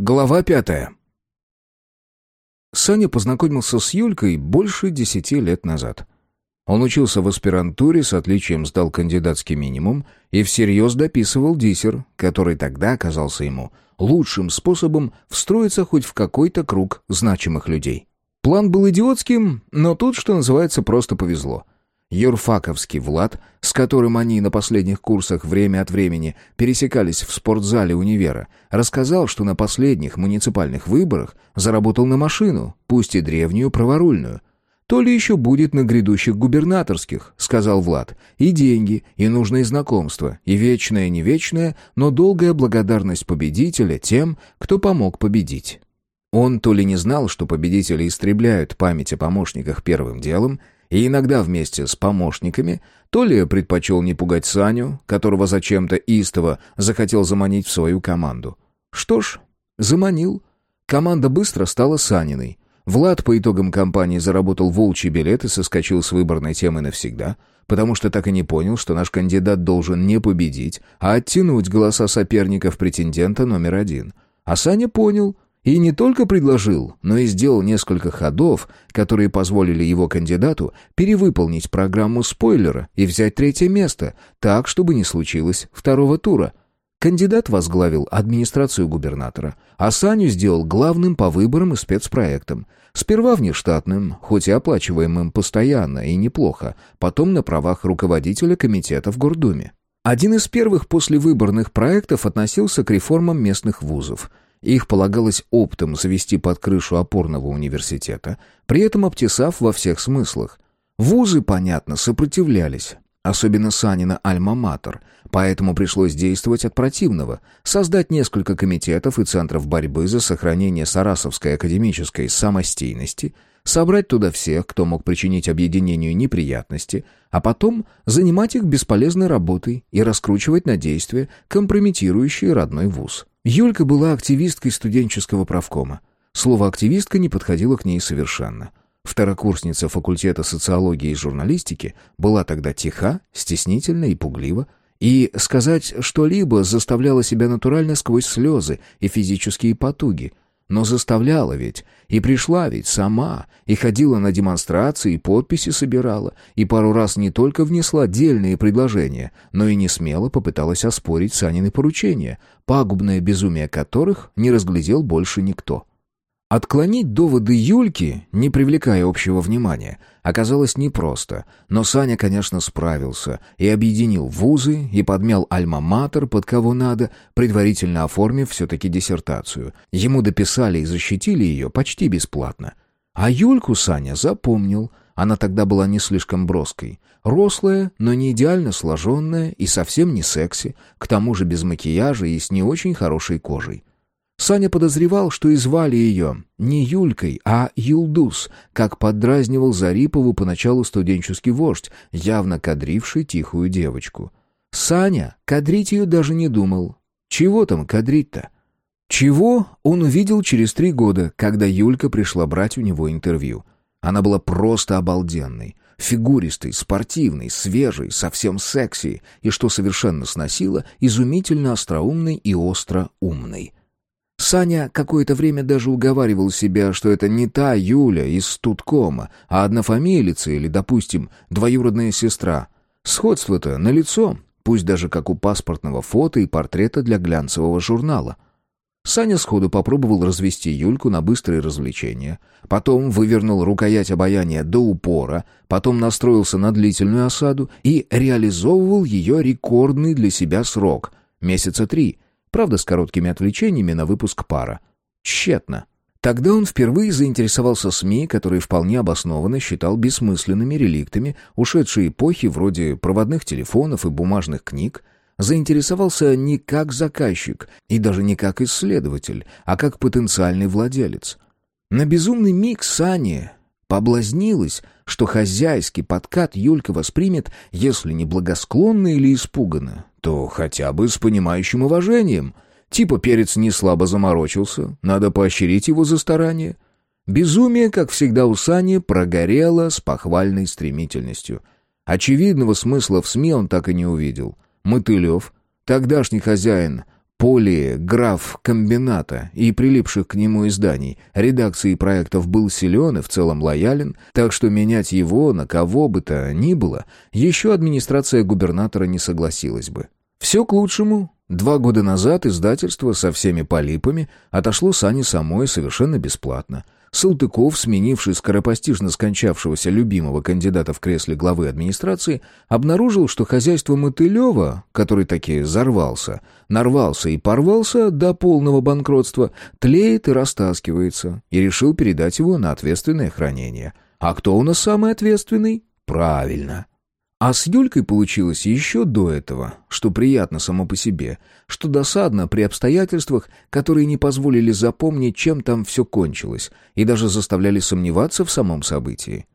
Глава пятая. Саня познакомился с Юлькой больше десяти лет назад. Он учился в аспирантуре, с отличием сдал кандидатский минимум и всерьез дописывал диссер, который тогда оказался ему лучшим способом встроиться хоть в какой-то круг значимых людей. План был идиотским, но тут, что называется, просто повезло — Юрфаковский Влад, с которым они на последних курсах время от времени пересекались в спортзале универа, рассказал, что на последних муниципальных выборах заработал на машину, пусть и древнюю праворульную. «То ли еще будет на грядущих губернаторских», — сказал Влад. «И деньги, и нужные знакомства, и вечная не вечная, но долгая благодарность победителя тем, кто помог победить». Он то ли не знал, что победители истребляют память о помощниках первым делом, и иногда вместе с помощниками, то ли предпочел не пугать Саню, которого зачем-то истово захотел заманить в свою команду. Что ж, заманил. Команда быстро стала Саниной. Влад по итогам кампании заработал волчий билет и соскочил с выборной темы навсегда, потому что так и не понял, что наш кандидат должен не победить, а оттянуть голоса соперников претендента номер один. А Саня понял — и не только предложил, но и сделал несколько ходов, которые позволили его кандидату перевыполнить программу спойлера и взять третье место, так, чтобы не случилось второго тура. Кандидат возглавил администрацию губернатора, а Саню сделал главным по выборам и спецпроектам. Сперва внештатным, хоть и оплачиваемым постоянно и неплохо, потом на правах руководителя комитета в Гордуме. Один из первых послевыборных проектов относился к реформам местных вузов – их полагалось оптом завести под крышу опорного университета, при этом обтесав во всех смыслах. Вузы, понятно, сопротивлялись, особенно Санина «Альма-Матер», поэтому пришлось действовать от противного, создать несколько комитетов и центров борьбы за сохранение Сарасовской академической самостийности, собрать туда всех, кто мог причинить объединению неприятности, а потом занимать их бесполезной работой и раскручивать на действия, компрометирующие родной вуз. Юлька была активисткой студенческого правкома. Слово «активистка» не подходило к ней совершенно. Второкурсница факультета социологии и журналистики была тогда тиха, стеснительна и пуглива, и сказать что-либо заставляла себя натурально сквозь слезы и физические потуги — но заставляла ведь, и пришла ведь сама, и ходила на демонстрации, и подписи собирала, и пару раз не только внесла дельные предложения, но и не смело попыталась оспорить Санины поручения, пагубное безумие которых не разглядел больше никто. Отклонить доводы Юльки, не привлекая общего внимания, оказалось непросто, но Саня, конечно, справился и объединил вузы и подмял альма-матер под кого надо, предварительно оформив все-таки диссертацию. Ему дописали и защитили ее почти бесплатно. А Юльку Саня запомнил, она тогда была не слишком броской. Рослая, но не идеально сложенная и совсем не секси, к тому же без макияжа и с не очень хорошей кожей. Саня подозревал, что и звали ее не Юлькой, а Юлдус, как поддразнивал Зарипову поначалу студенческий вождь, явно кадривший тихую девочку. Саня кадрить ее даже не думал. Чего там кадрить-то? Чего он увидел через три года, когда Юлька пришла брать у него интервью. Она была просто обалденной. Фигуристой, спортивной, свежей, совсем секси, и, что совершенно сносило, изумительно остроумной и остро умной. Саня какое-то время даже уговаривал себя, что это не та Юля из студкома, а однофамилица или, допустим, двоюродная сестра. Сходство-то налицо, пусть даже как у паспортного фото и портрета для глянцевого журнала. Саня сходу попробовал развести Юльку на быстрые развлечения, потом вывернул рукоять обаяния до упора, потом настроился на длительную осаду и реализовывал ее рекордный для себя срок — месяца три — Правда, с короткими отвлечениями на выпуск пара. Тщетно. Тогда он впервые заинтересовался СМИ, которые вполне обоснованно считал бессмысленными реликтами ушедшей эпохи вроде проводных телефонов и бумажных книг, заинтересовался не как заказчик и даже не как исследователь, а как потенциальный владелец. На безумный миг Сани Поблазнилась, что хозяйский подкат Юлька воспримет, если не благосклонно или испуганно, то хотя бы с понимающим уважением. Типа перец не слабо заморочился, надо поощрить его за старание. Безумие, как всегда у Сани, прогорело с похвальной стремительностью. Очевидного смысла в СМИ он так и не увидел. Мотылев, тогдашний хозяин полиграф-комбината и прилипших к нему изданий, редакции проектов был силен и в целом лоялен, так что менять его на кого бы то ни было, еще администрация губернатора не согласилась бы. Все к лучшему. Два года назад издательство со всеми полипами отошло Сане самой совершенно бесплатно – Салтыков, сменивший скоропостижно скончавшегося любимого кандидата в кресле главы администрации, обнаружил, что хозяйство Мотылева, который таки взорвался, нарвался и порвался до полного банкротства, тлеет и растаскивается, и решил передать его на ответственное хранение. А кто у нас самый ответственный? Правильно, а с Юлькой получилось еще до этого, что приятно само по себе, что досадно при обстоятельствах, которые не позволили запомнить, чем там все кончилось, и даже заставляли сомневаться в самом событии.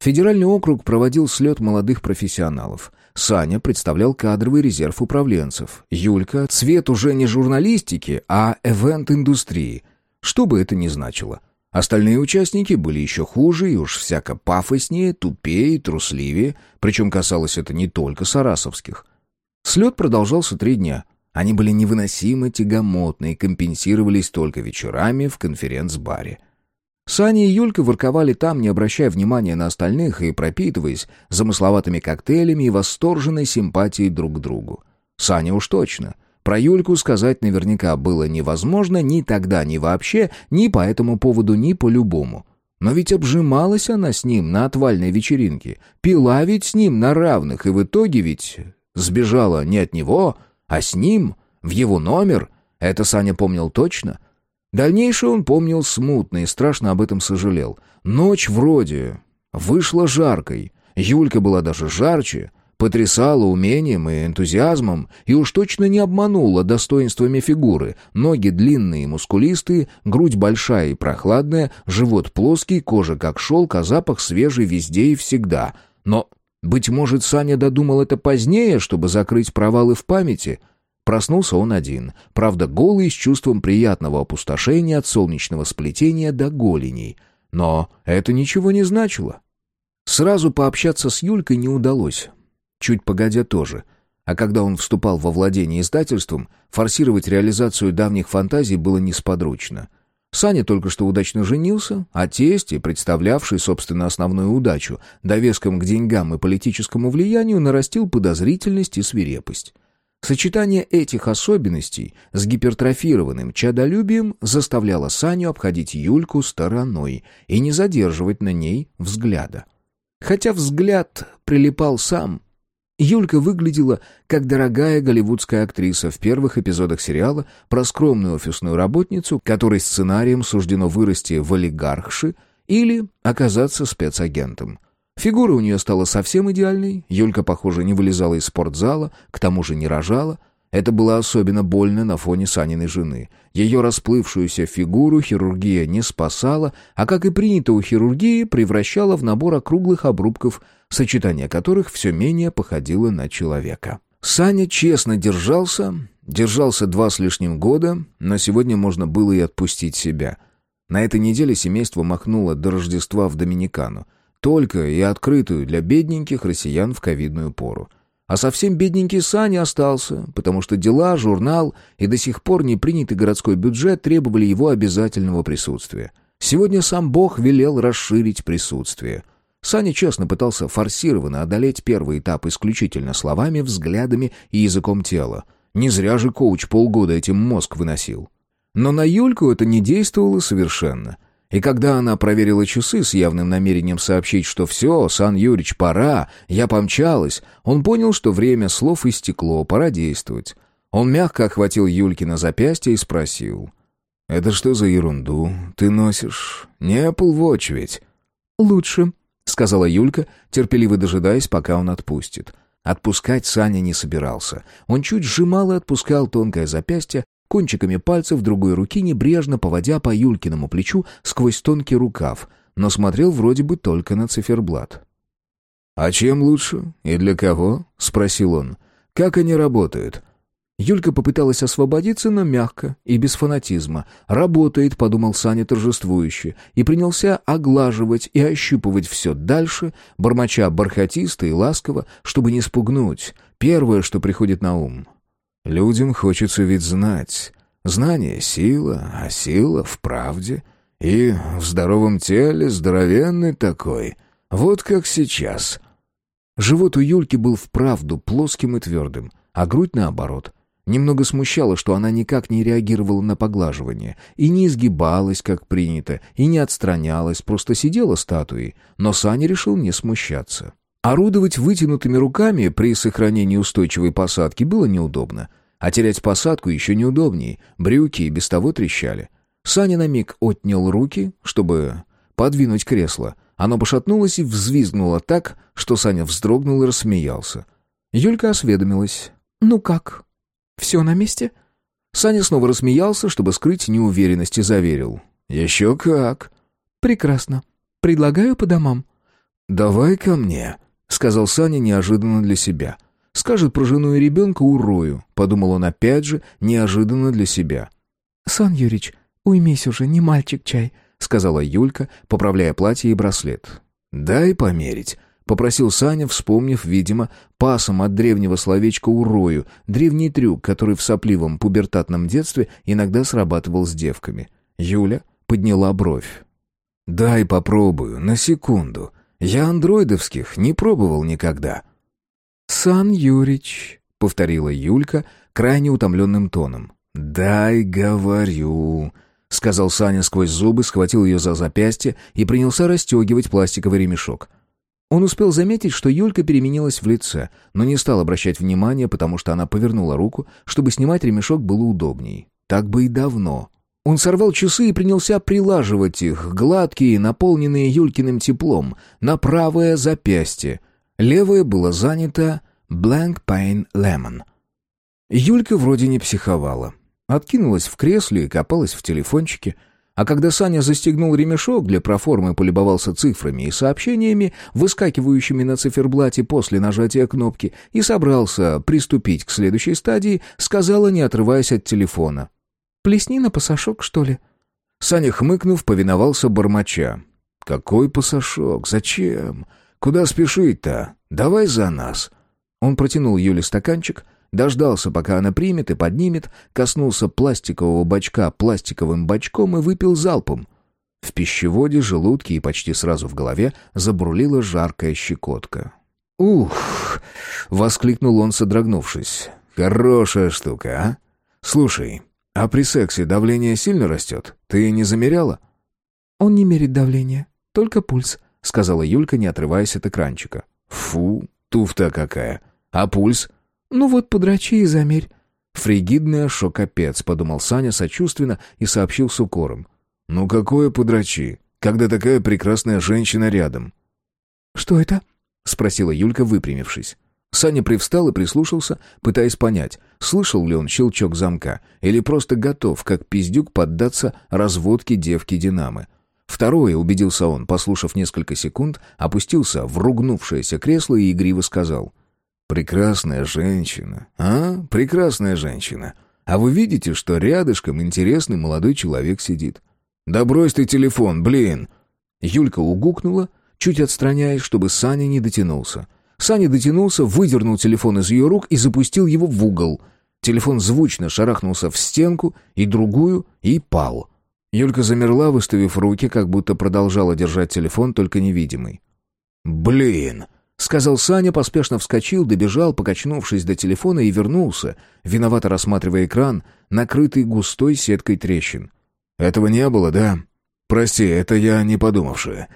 Федеральный округ проводил слет молодых профессионалов. Саня представлял кадровый резерв управленцев. Юлька — цвет уже не журналистики, а эвент-индустрии. Что бы это ни значило. Остальные участники были еще хуже и уж всяко пафоснее, тупее, трусливее, причем касалось это не только сарасовских. Слет продолжался три дня. Они были невыносимо тягомотны и компенсировались только вечерами в конференц-баре. Саня и Юлька ворковали там, не обращая внимания на остальных и пропитываясь замысловатыми коктейлями и восторженной симпатией друг к другу. Саня уж точно — про Юльку сказать наверняка было невозможно ни тогда, ни вообще, ни по этому поводу, ни по-любому. Но ведь обжималась она с ним на отвальной вечеринке, пила ведь с ним на равных, и в итоге ведь сбежала не от него, а с ним, в его номер. Это Саня помнил точно. Дальнейшее он помнил смутно и страшно об этом сожалел. Ночь вроде вышла жаркой, Юлька была даже жарче, Потрясала умением и энтузиазмом, и уж точно не обманула достоинствами фигуры. Ноги длинные и мускулистые, грудь большая и прохладная, живот плоский, кожа как шелк, а запах свежий везде и всегда. Но, быть может, Саня додумал это позднее, чтобы закрыть провалы в памяти? Проснулся он один, правда голый, с чувством приятного опустошения от солнечного сплетения до голеней. Но это ничего не значило. Сразу пообщаться с Юлькой не удалось. Чуть погодя тоже. А когда он вступал во владение издательством, форсировать реализацию давних фантазий было несподручно. Саня только что удачно женился, а тесть, представлявший, собственно, основную удачу, довеском к деньгам и политическому влиянию, нарастил подозрительность и свирепость. Сочетание этих особенностей с гипертрофированным чадолюбием заставляло Саню обходить Юльку стороной и не задерживать на ней взгляда. Хотя взгляд прилипал сам, Юлька выглядела как дорогая голливудская актриса в первых эпизодах сериала про скромную офисную работницу, которой сценарием суждено вырасти в олигархши или оказаться спецагентом. Фигура у нее стала совсем идеальной, Юлька, похоже, не вылезала из спортзала, к тому же не рожала, это было особенно больно на фоне Саниной жены. Ее расплывшуюся фигуру хирургия не спасала, а, как и принято у хирургии, превращала в набор округлых обрубков, сочетание которых все менее походило на человека. Саня честно держался, держался два с лишним года, но сегодня можно было и отпустить себя. На этой неделе семейство махнуло до Рождества в Доминикану, только и открытую для бедненьких россиян в ковидную пору. А совсем бедненький Саня остался, потому что дела, журнал и до сих пор не принятый городской бюджет требовали его обязательного присутствия. Сегодня сам Бог велел расширить присутствие. Саня честно пытался форсированно одолеть первый этап исключительно словами, взглядами и языком тела. Не зря же коуч полгода этим мозг выносил. Но на Юльку это не действовало совершенно — и когда она проверила часы с явным намерением сообщить, что все, Сан Юрич, пора, я помчалась, он понял, что время слов истекло, пора действовать. Он мягко охватил Юлькина запястье и спросил. «Это что за ерунду ты носишь? Не Apple Watch ведь?» «Лучше», — сказала Юлька, терпеливо дожидаясь, пока он отпустит. Отпускать Саня не собирался. Он чуть сжимал и отпускал тонкое запястье, кончиками пальцев другой руки небрежно поводя по Юлькиному плечу сквозь тонкий рукав, но смотрел вроде бы только на циферблат. «А чем лучше? И для кого?» — спросил он. «Как они работают?» Юлька попыталась освободиться, но мягко и без фанатизма. «Работает», — подумал Саня торжествующе, и принялся оглаживать и ощупывать все дальше, бормоча бархатисто и ласково, чтобы не спугнуть. Первое, что приходит на ум. Людям хочется ведь знать. Знание — сила, а сила — в правде. И в здоровом теле здоровенный такой. Вот как сейчас. Живот у Юльки был вправду плоским и твердым, а грудь наоборот. Немного смущало, что она никак не реагировала на поглаживание, и не изгибалась, как принято, и не отстранялась, просто сидела статуей, но Саня решил не смущаться. Орудовать вытянутыми руками при сохранении устойчивой посадки было неудобно, а терять посадку еще неудобнее, брюки и без того трещали. Саня на миг отнял руки, чтобы подвинуть кресло. Оно пошатнулось и взвизгнуло так, что Саня вздрогнул и рассмеялся. Юлька осведомилась. «Ну как?» «Все на месте?» Саня снова рассмеялся, чтобы скрыть неуверенность, и заверил. «Еще как!» «Прекрасно. Предлагаю по домам». «Давай ко мне», — сказал Саня неожиданно для себя. «Скажет про жену и ребенка урою», — подумал он опять же, неожиданно для себя. «Сан Юрич, уймись уже, не мальчик чай», — сказала Юлька, поправляя платье и браслет. «Дай померить», Попросил Саня, вспомнив, видимо, пасом от древнего словечка «урою», древний трюк, который в сопливом пубертатном детстве иногда срабатывал с девками. Юля подняла бровь. «Дай попробую, на секунду. Я андроидовских не пробовал никогда». «Сан Юрич», — повторила Юлька крайне утомленным тоном. «Дай, говорю», — сказал Саня сквозь зубы, схватил ее за запястье и принялся расстегивать пластиковый ремешок. Он успел заметить, что Юлька переменилась в лице, но не стал обращать внимания, потому что она повернула руку, чтобы снимать ремешок было удобней. Так бы и давно. Он сорвал часы и принялся прилаживать их, гладкие, наполненные Юлькиным теплом, на правое запястье. Левое было занято «Blank Pain Lemon». Юлька вроде не психовала. Откинулась в кресле и копалась в телефончике — а когда Саня застегнул ремешок для проформы, полюбовался цифрами и сообщениями, выскакивающими на циферблате после нажатия кнопки, и собрался приступить к следующей стадии, сказала, не отрываясь от телефона. «Плесни на пасашок, что ли?» Саня, хмыкнув, повиновался бормоча. «Какой пасашок? Зачем? Куда спешить-то? Давай за нас!» Он протянул Юле стаканчик — Дождался, пока она примет и поднимет, коснулся пластикового бачка пластиковым бачком и выпил залпом. В пищеводе, желудке и почти сразу в голове забурлила жаркая щекотка. «Ух!» — воскликнул он, содрогнувшись. «Хорошая штука, а? Слушай, а при сексе давление сильно растет? Ты не замеряла?» «Он не мерит давление, только пульс», — сказала Юлька, не отрываясь от экранчика. «Фу, туфта какая! А пульс?» «Ну вот, подрачи и замерь». «Фригидный шокопец», — подумал Саня сочувственно и сообщил с укором. «Ну какое подрачи, когда такая прекрасная женщина рядом?» «Что это?» — спросила Юлька, выпрямившись. Саня привстал и прислушался, пытаясь понять, слышал ли он щелчок замка или просто готов, как пиздюк, поддаться разводке девки Динамы. Второе, убедился он, послушав несколько секунд, опустился в ругнувшееся кресло и игриво сказал — Прекрасная женщина, а? Прекрасная женщина. А вы видите, что рядышком интересный молодой человек сидит? Да брось ты телефон, блин!» Юлька угукнула, чуть отстраняясь, чтобы Саня не дотянулся. Саня дотянулся, выдернул телефон из ее рук и запустил его в угол. Телефон звучно шарахнулся в стенку и другую и пал. Юлька замерла, выставив руки, как будто продолжала держать телефон, только невидимый. «Блин!» — сказал Саня, поспешно вскочил, добежал, покачнувшись до телефона и вернулся, виновато рассматривая экран, накрытый густой сеткой трещин. «Этого не было, да? Прости, это я не подумавший.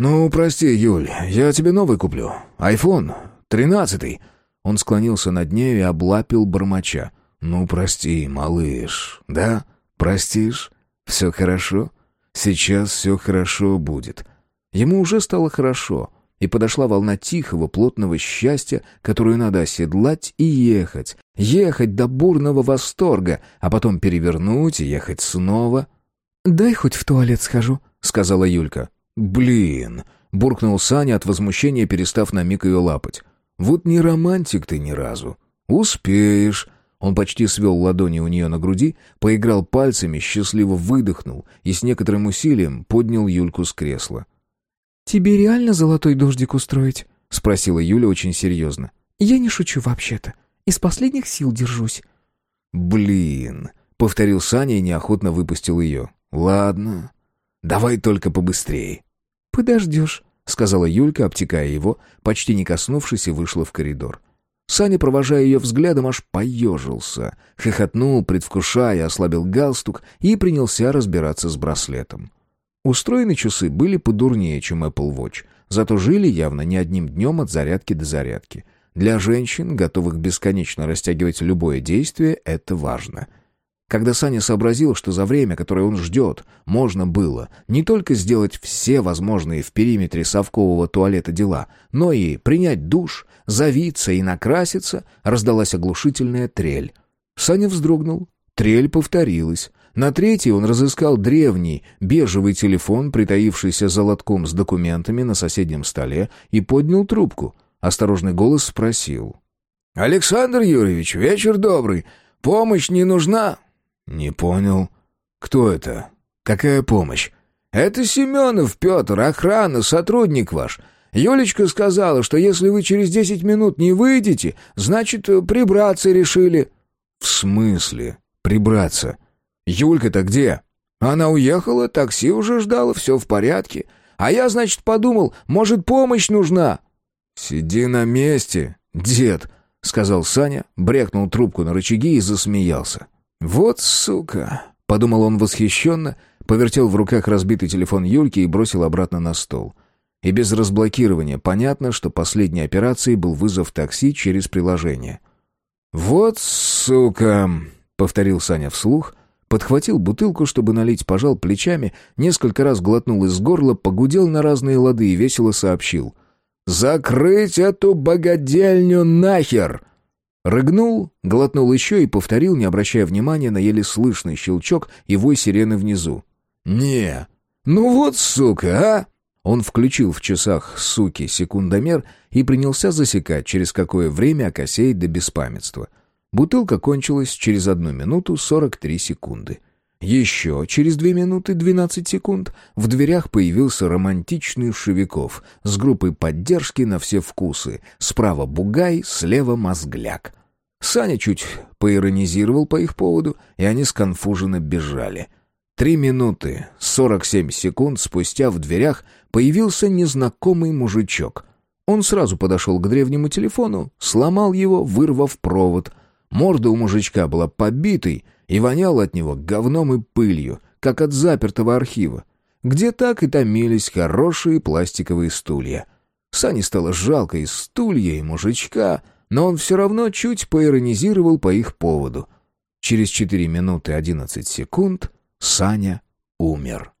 Ну, прости, Юль, я тебе новый куплю. Айфон, тринадцатый». Он склонился над ней и облапил бормоча. «Ну, прости, малыш, да? Простишь? Все хорошо? Сейчас все хорошо будет». Ему уже стало хорошо — и подошла волна тихого, плотного счастья, которую надо оседлать и ехать. Ехать до бурного восторга, а потом перевернуть и ехать снова. «Дай хоть в туалет схожу», — сказала Юлька. «Блин!» — буркнул Саня от возмущения, перестав на миг ее лапать. «Вот не романтик ты ни разу. Успеешь». Он почти свел ладони у нее на груди, поиграл пальцами, счастливо выдохнул и с некоторым усилием поднял Юльку с кресла. «Тебе реально золотой дождик устроить?» — спросила Юля очень серьезно. «Я не шучу вообще-то. Из последних сил держусь». «Блин», — повторил Саня и неохотно выпустил ее. «Ладно, давай только побыстрее». «Подождешь», — сказала Юлька, обтекая его, почти не коснувшись, и вышла в коридор. Саня, провожая ее взглядом, аж поежился, хохотнул, предвкушая, ослабил галстук и принялся разбираться с браслетом. Устроены часы были подурнее, чем Apple Watch, зато жили явно не одним днем от зарядки до зарядки. Для женщин, готовых бесконечно растягивать любое действие, это важно — когда Саня сообразил, что за время, которое он ждет, можно было не только сделать все возможные в периметре совкового туалета дела, но и принять душ, завиться и накраситься, раздалась оглушительная трель. Саня вздрогнул. Трель повторилась. На третий он разыскал древний бежевый телефон, притаившийся за лотком с документами на соседнем столе, и поднял трубку. Осторожный голос спросил. «Александр Юрьевич, вечер добрый. Помощь не нужна?» «Не понял. Кто это? Какая помощь?» «Это Семенов Петр, охрана, сотрудник ваш. Юлечка сказала, что если вы через десять минут не выйдете, значит, прибраться решили». «В смысле прибраться? Юлька-то где?» «Она уехала, такси уже ждала, все в порядке. А я, значит, подумал, может, помощь нужна?» «Сиди на месте, дед», — сказал Саня, брякнул трубку на рычаги и засмеялся. «Вот сука!» — подумал он восхищенно, повертел в руках разбитый телефон Юльки и бросил обратно на стол. И без разблокирования понятно, что последней операцией был вызов такси через приложение. «Вот сука!» — повторил Саня вслух, подхватил бутылку, чтобы налить, пожал плечами, несколько раз глотнул из горла, погудел на разные лады и весело сообщил. «Закрыть эту богадельню нахер!» Рыгнул, глотнул еще и повторил, не обращая внимания на еле слышный щелчок и вой сирены внизу. «Не, ну вот сука, а!» Он включил в часах суки секундомер и принялся засекать, через какое время окосеет до беспамятства. Бутылка кончилась через одну минуту сорок три секунды. Еще через две минуты двенадцать секунд в дверях появился романтичный Шевиков с группой поддержки на все вкусы. Справа бугай, слева мозгляк. Саня чуть поиронизировал по их поводу, и они сконфуженно бежали. Три минуты сорок семь секунд спустя в дверях появился незнакомый мужичок. Он сразу подошел к древнему телефону, сломал его, вырвав провод. Морда у мужичка была побитой, и вонял от него говном и пылью, как от запертого архива, где так и томились хорошие пластиковые стулья. Сане стало жалко и стулья, и мужичка, но он все равно чуть поиронизировал по их поводу. Через четыре минуты одиннадцать секунд Саня умер.